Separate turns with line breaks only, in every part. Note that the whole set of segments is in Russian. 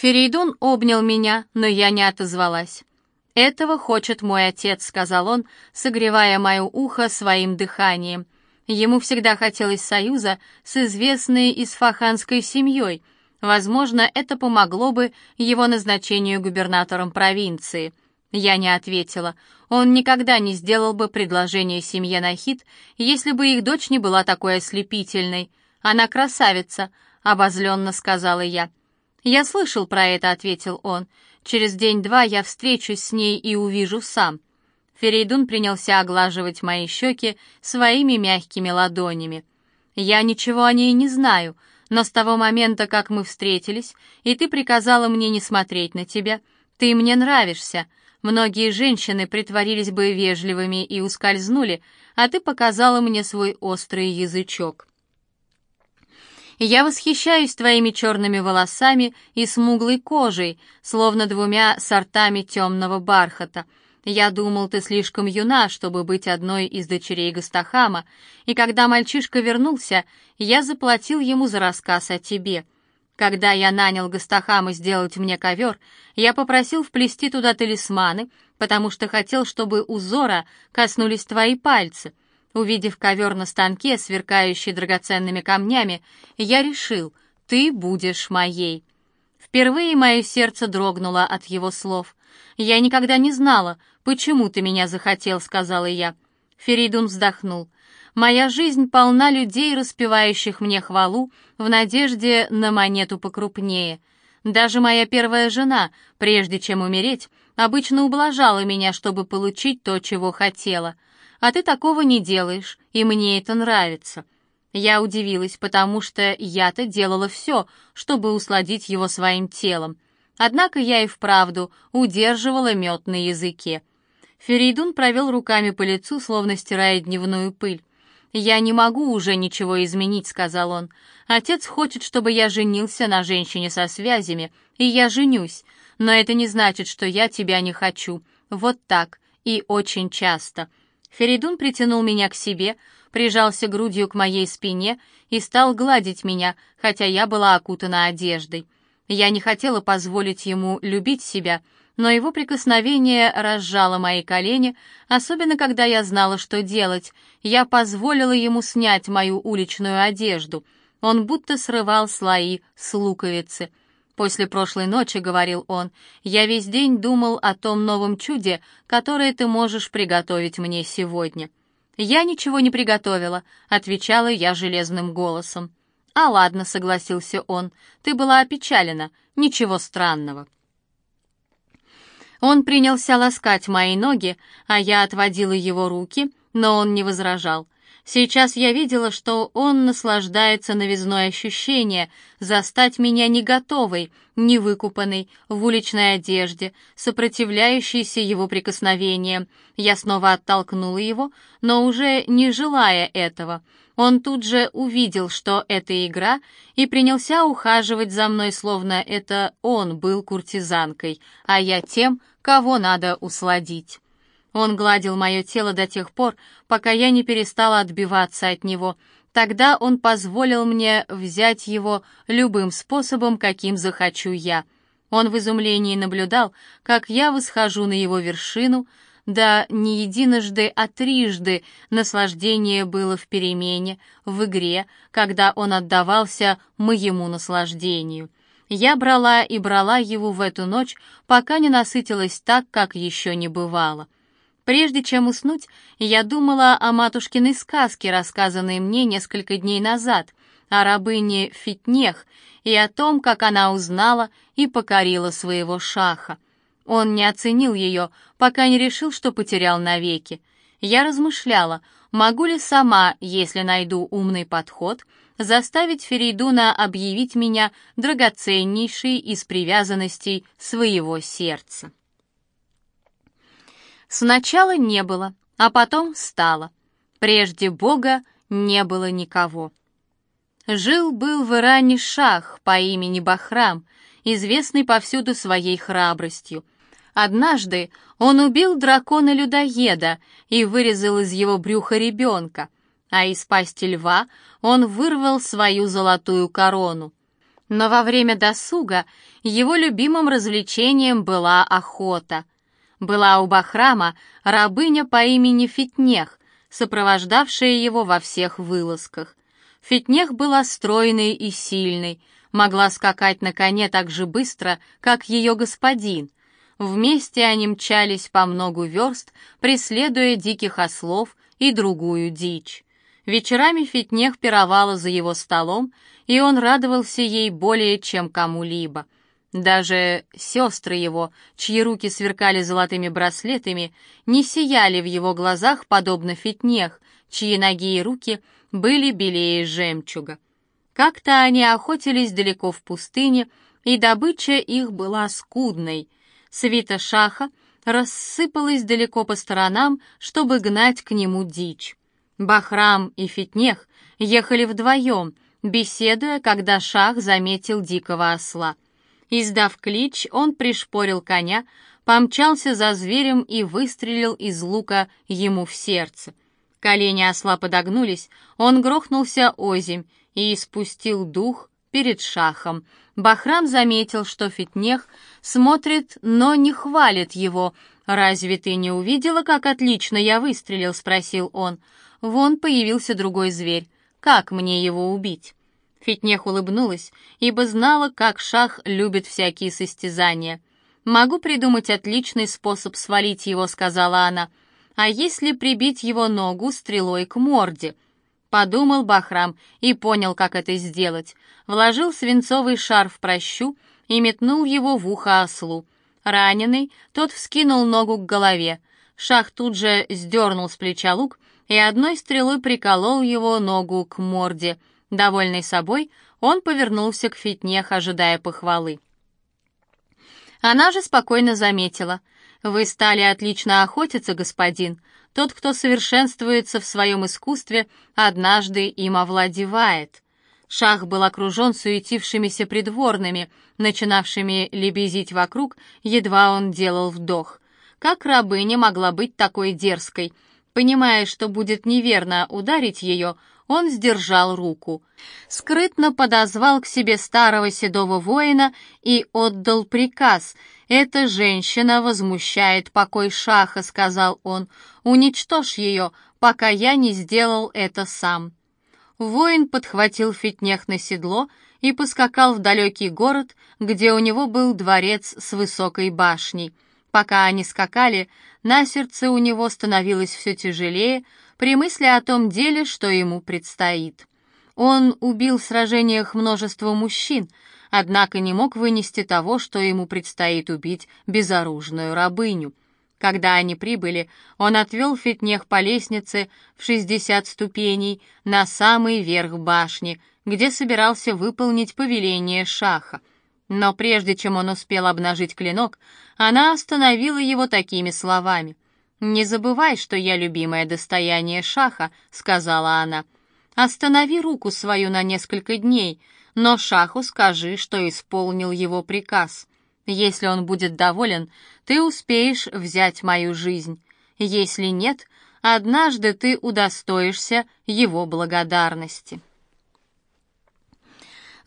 Ферейдун обнял меня, но я не отозвалась. «Этого хочет мой отец», — сказал он, согревая мое ухо своим дыханием. Ему всегда хотелось союза с известной исфаханской семьей. Возможно, это помогло бы его назначению губернатором провинции. Я не ответила. Он никогда не сделал бы предложение семье Нахид, если бы их дочь не была такой ослепительной. Она красавица, обозленно сказала я. «Я слышал про это», — ответил он. «Через день-два я встречусь с ней и увижу сам». Ферейдун принялся оглаживать мои щеки своими мягкими ладонями. «Я ничего о ней не знаю, но с того момента, как мы встретились, и ты приказала мне не смотреть на тебя, ты мне нравишься. Многие женщины притворились бы вежливыми и ускользнули, а ты показала мне свой острый язычок. Я восхищаюсь твоими черными волосами и смуглой кожей, словно двумя сортами темного бархата. Я думал, ты слишком юна, чтобы быть одной из дочерей Гастахама, и когда мальчишка вернулся, я заплатил ему за рассказ о тебе. Когда я нанял Гастахама сделать мне ковер, я попросил вплести туда талисманы, потому что хотел, чтобы узора коснулись твои пальцы — Увидев ковер на станке, сверкающий драгоценными камнями, я решил, ты будешь моей. Впервые мое сердце дрогнуло от его слов. «Я никогда не знала, почему ты меня захотел», — сказала я. Феридун вздохнул. «Моя жизнь полна людей, распевающих мне хвалу в надежде на монету покрупнее. Даже моя первая жена, прежде чем умереть, обычно ублажала меня, чтобы получить то, чего хотела а ты такого не делаешь, и мне это нравится». Я удивилась, потому что я-то делала все, чтобы усладить его своим телом. Однако я и вправду удерживала мед на языке. Ферейдун провел руками по лицу, словно стирая дневную пыль. «Я не могу уже ничего изменить», — сказал он. «Отец хочет, чтобы я женился на женщине со связями, и я женюсь, но это не значит, что я тебя не хочу. Вот так, и очень часто. Феридун притянул меня к себе, прижался грудью к моей спине и стал гладить меня, хотя я была окутана одеждой. Я не хотела позволить ему любить себя, но его прикосновение разжало мои колени, особенно когда я знала, что делать. Я позволила ему снять мою уличную одежду. Он будто срывал слои с луковицы — «После прошлой ночи, — говорил он, — я весь день думал о том новом чуде, которое ты можешь приготовить мне сегодня». «Я ничего не приготовила», — отвечала я железным голосом. «А ладно», — согласился он, — «ты была опечалена, ничего странного». Он принялся ласкать мои ноги, а я отводила его руки, но он не возражал. Сейчас я видела, что он наслаждается новизной ощущения, застать меня не готовой, не выкупанной, в уличной одежде, сопротивляющейся его прикосновениям. Я снова оттолкнула его, но уже не желая этого. Он тут же увидел, что это игра, и принялся ухаживать за мной, словно это он был куртизанкой, а я тем, кого надо усладить. Он гладил мое тело до тех пор, пока я не перестала отбиваться от него. Тогда он позволил мне взять его любым способом, каким захочу я. Он в изумлении наблюдал, как я восхожу на его вершину, да не единожды, а трижды наслаждение было в перемене, в игре, когда он отдавался моему наслаждению. Я брала и брала его в эту ночь, пока не насытилась так, как еще не бывало. Прежде чем уснуть, я думала о матушкиной сказке, рассказанной мне несколько дней назад, о рабыне Фитнех и о том, как она узнала и покорила своего шаха. Он не оценил ее, пока не решил, что потерял навеки. Я размышляла, могу ли сама, если найду умный подход, заставить Ферейдуна объявить меня драгоценнейшей из привязанностей своего сердца. Сначала не было, а потом стало. Прежде Бога не было никого. Жил-был в Иране шах по имени Бахрам, известный повсюду своей храбростью. Однажды он убил дракона-людоеда и вырезал из его брюха ребенка, а из пасти льва он вырвал свою золотую корону. Но во время досуга его любимым развлечением была охота. Была у Бахрама рабыня по имени Фитнех, сопровождавшая его во всех вылазках. Фитнех была стройной и сильной, могла скакать на коне так же быстро, как ее господин. Вместе они мчались по многу верст, преследуя диких ослов и другую дичь. Вечерами Фитнех пировала за его столом, и он радовался ей более, чем кому-либо. Даже сестры его, чьи руки сверкали золотыми браслетами, не сияли в его глазах, подобно Фитнех, чьи ноги и руки были белее жемчуга. Как-то они охотились далеко в пустыне, и добыча их была скудной. Свита шаха рассыпалась далеко по сторонам, чтобы гнать к нему дичь. Бахрам и Фитнех ехали вдвоем, беседуя, когда Шах заметил дикого осла. Издав клич, он пришпорил коня, помчался за зверем и выстрелил из лука ему в сердце. Колени осла подогнулись, он грохнулся озимь и испустил дух перед шахом. Бахрам заметил, что Фитнех смотрит, но не хвалит его. «Разве ты не увидела, как отлично я выстрелил?» — спросил он. Вон появился другой зверь. Как мне его убить? Фитнех улыбнулась, ибо знала, как Шах любит всякие состязания. «Могу придумать отличный способ свалить его», — сказала она. «А если прибить его ногу стрелой к морде?» Подумал Бахрам и понял, как это сделать. Вложил свинцовый шар в прощу и метнул его в ухо ослу. Раненый, тот вскинул ногу к голове. Шах тут же сдернул с плеча лук и одной стрелой приколол его ногу к морде. Довольный собой, он повернулся к Фитнех, ожидая похвалы. Она же спокойно заметила. «Вы стали отлично охотиться, господин. Тот, кто совершенствуется в своем искусстве, однажды им овладевает». Шах был окружен суетившимися придворными, начинавшими лебезить вокруг, едва он делал вдох. Как рабыня могла быть такой дерзкой — Понимая, что будет неверно ударить ее, он сдержал руку. Скрытно подозвал к себе старого седого воина и отдал приказ. «Эта женщина возмущает покой шаха», — сказал он. «Уничтожь ее, пока я не сделал это сам». Воин подхватил фитнех на седло и поскакал в далекий город, где у него был дворец с высокой башней. Пока они скакали, на сердце у него становилось все тяжелее при мысли о том деле, что ему предстоит. Он убил в сражениях множество мужчин, однако не мог вынести того, что ему предстоит убить безоружную рабыню. Когда они прибыли, он отвел Фитнех по лестнице в шестьдесят ступеней на самый верх башни, где собирался выполнить повеление Шаха. Но прежде чем он успел обнажить клинок, она остановила его такими словами. «Не забывай, что я любимое достояние Шаха», — сказала она. «Останови руку свою на несколько дней, но Шаху скажи, что исполнил его приказ. Если он будет доволен, ты успеешь взять мою жизнь. Если нет, однажды ты удостоишься его благодарности».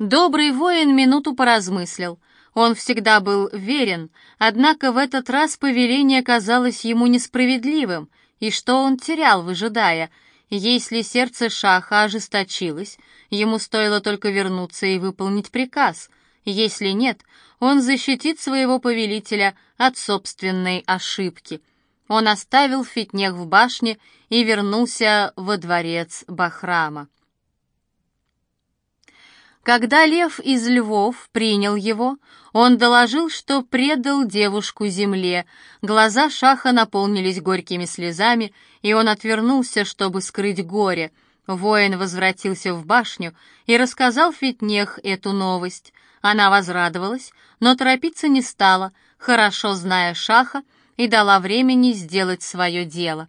Добрый воин минуту поразмыслил. Он всегда был верен, однако в этот раз повеление казалось ему несправедливым, и что он терял, выжидая? Если сердце Шаха ожесточилось, ему стоило только вернуться и выполнить приказ. Если нет, он защитит своего повелителя от собственной ошибки. Он оставил фитнех в башне и вернулся во дворец Бахрама. Когда лев из львов принял его, он доложил, что предал девушку земле. Глаза Шаха наполнились горькими слезами, и он отвернулся, чтобы скрыть горе. Воин возвратился в башню и рассказал Фитнех эту новость. Она возрадовалась, но торопиться не стала, хорошо зная Шаха, и дала времени сделать свое дело.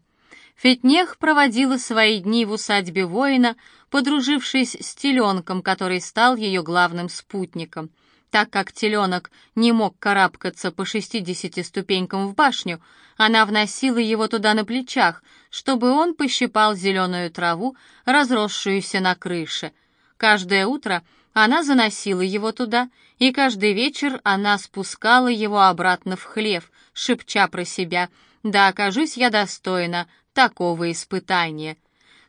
Фетнех проводила свои дни в усадьбе воина, подружившись с теленком, который стал ее главным спутником. Так как теленок не мог карабкаться по шестидесяти ступенькам в башню, она вносила его туда на плечах, чтобы он пощипал зеленую траву, разросшуюся на крыше. Каждое утро Она заносила его туда, и каждый вечер она спускала его обратно в хлев, шепча про себя «Да окажусь я достойна такого испытания».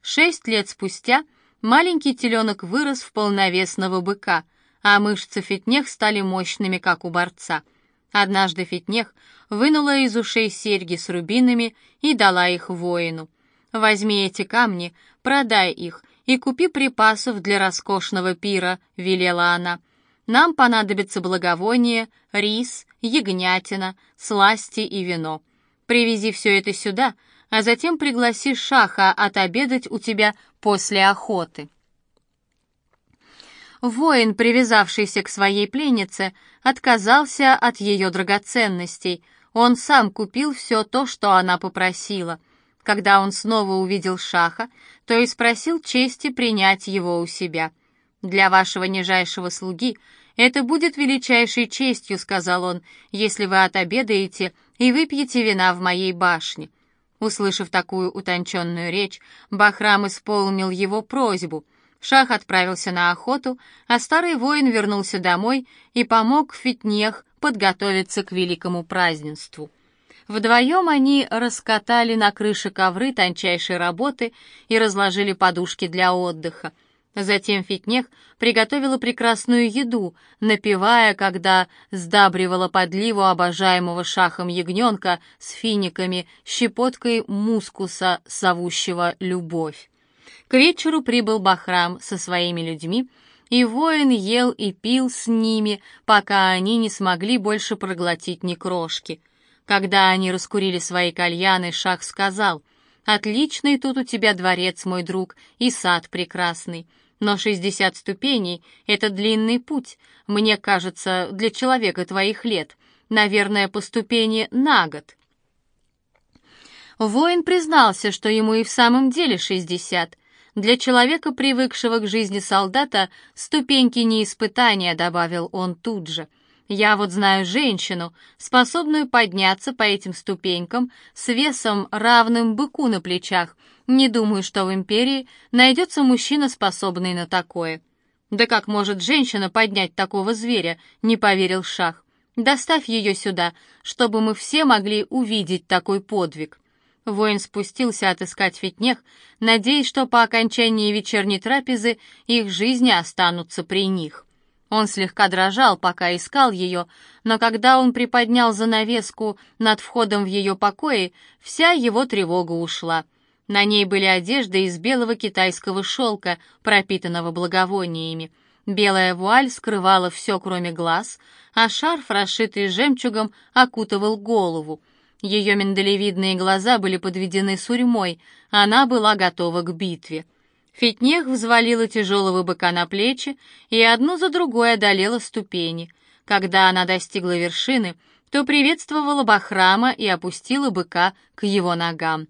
Шесть лет спустя маленький теленок вырос в полновесного быка, а мышцы фитнех стали мощными, как у борца. Однажды фитнех вынула из ушей серьги с рубинами и дала их воину. «Возьми эти камни, продай их и купи припасов для роскошного пира», — велела она. «Нам понадобится благовоние, рис, ягнятина, сласти и вино. Привези все это сюда, а затем пригласи Шаха отобедать у тебя после охоты». Воин, привязавшийся к своей пленнице, отказался от ее драгоценностей. Он сам купил все то, что она попросила — когда он снова увидел Шаха, то и спросил чести принять его у себя. «Для вашего нижайшего слуги это будет величайшей честью», — сказал он, «если вы отобедаете и выпьете вина в моей башне». Услышав такую утонченную речь, Бахрам исполнил его просьбу. Шах отправился на охоту, а старый воин вернулся домой и помог Фитнех подготовиться к великому празднеству. Вдвоем они раскатали на крыше ковры тончайшей работы и разложили подушки для отдыха. Затем Фитнех приготовила прекрасную еду, напевая, когда сдабривала подливу обожаемого шахом ягненка с финиками, щепоткой мускуса, зовущего любовь. К вечеру прибыл Бахрам со своими людьми, и воин ел и пил с ними, пока они не смогли больше проглотить ни крошки — когда они раскурили свои кальяны, Шах сказал, «Отличный тут у тебя дворец, мой друг, и сад прекрасный. Но шестьдесят ступеней — это длинный путь, мне кажется, для человека твоих лет. Наверное, по ступени на год». Воин признался, что ему и в самом деле шестьдесят. Для человека, привыкшего к жизни солдата, ступеньки не испытания, добавил он тут же — я вот знаю женщину, способную подняться по этим ступенькам с весом, равным быку на плечах. Не думаю, что в империи найдется мужчина, способный на такое. Да как может женщина поднять такого зверя, не поверил Шах. Доставь ее сюда, чтобы мы все могли увидеть такой подвиг. Воин спустился отыскать фитнех, надеясь, что по окончании вечерней трапезы их жизни останутся при них. Он слегка дрожал, пока искал ее, но когда он приподнял занавеску над входом в ее покои, вся его тревога ушла. На ней были одежды из белого китайского шелка, пропитанного благовониями. Белая вуаль скрывала все, кроме глаз, а шарф, расшитый жемчугом, окутывал голову. Ее миндалевидные глаза были подведены сурьмой, она была готова к битве. Фитнех взвалила тяжелого быка на плечи и одну за другой одолела ступени. Когда она достигла вершины, то приветствовала Бахрама и опустила быка к его ногам.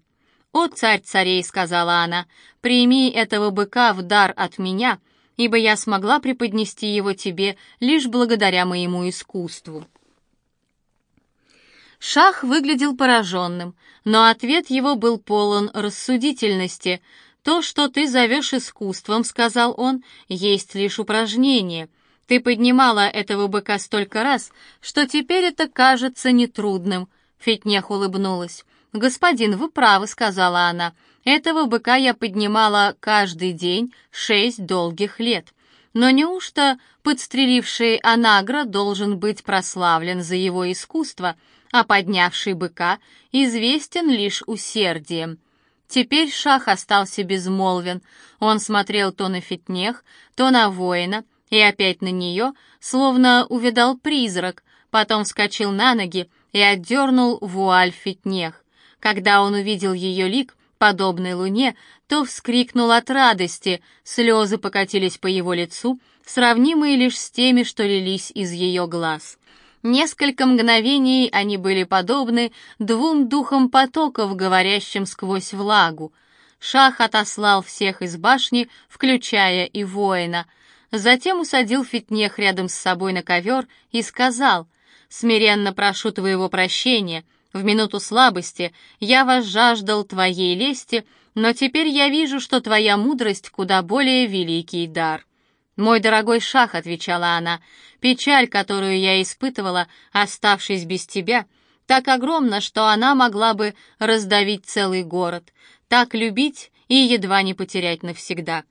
«О, царь царей!» — сказала она, — «прими этого быка в дар от меня, ибо я смогла преподнести его тебе лишь благодаря моему искусству». Шах выглядел пораженным, но ответ его был полон рассудительности — «То, что ты зовешь искусством, — сказал он, — есть лишь упражнение. Ты поднимала этого быка столько раз, что теперь это кажется нетрудным». Фетнех улыбнулась. «Господин, вы правы», — сказала она. «Этого быка я поднимала каждый день шесть долгих лет. Но неужто подстреливший Анагра должен быть прославлен за его искусство, а поднявший быка известен лишь усердием?» Теперь Шах остался безмолвен. Он смотрел то на Фитнех, то на воина, и опять на нее, словно увидал призрак, потом вскочил на ноги и отдернул вуаль Фитнех. Когда он увидел ее лик, подобный луне, то вскрикнул от радости, слезы покатились по его лицу, сравнимые лишь с теми, что лились из ее глаз. Несколько мгновений они были подобны двум духам потоков, говорящим сквозь влагу. Шах отослал всех из башни, включая и воина. Затем усадил Фитнех рядом с собой на ковер и сказал, «Смиренно прошу твоего прощения. В минуту слабости я возжаждал твоей лести, но теперь я вижу, что твоя мудрость куда более великий дар». «Мой дорогой Шах», — отвечала она, — «печаль, которую я испытывала, оставшись без тебя, так огромна, что она могла бы раздавить целый город, так любить и едва не потерять навсегда».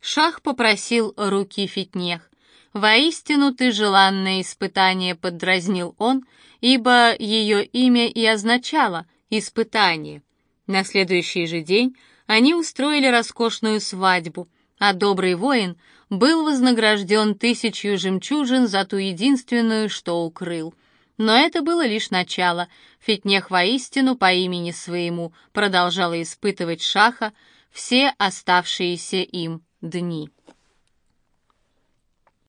Шах попросил руки Фитнех. «Воистину ты желанное испытание», — поддразнил он, ибо ее имя и означало «испытание». На следующий же день они устроили роскошную свадьбу, а добрый воин был вознагражден тысячью жемчужин за ту единственную, что укрыл. Но это было лишь начало. Фитнех воистину по имени своему продолжала испытывать Шаха все оставшиеся им дни.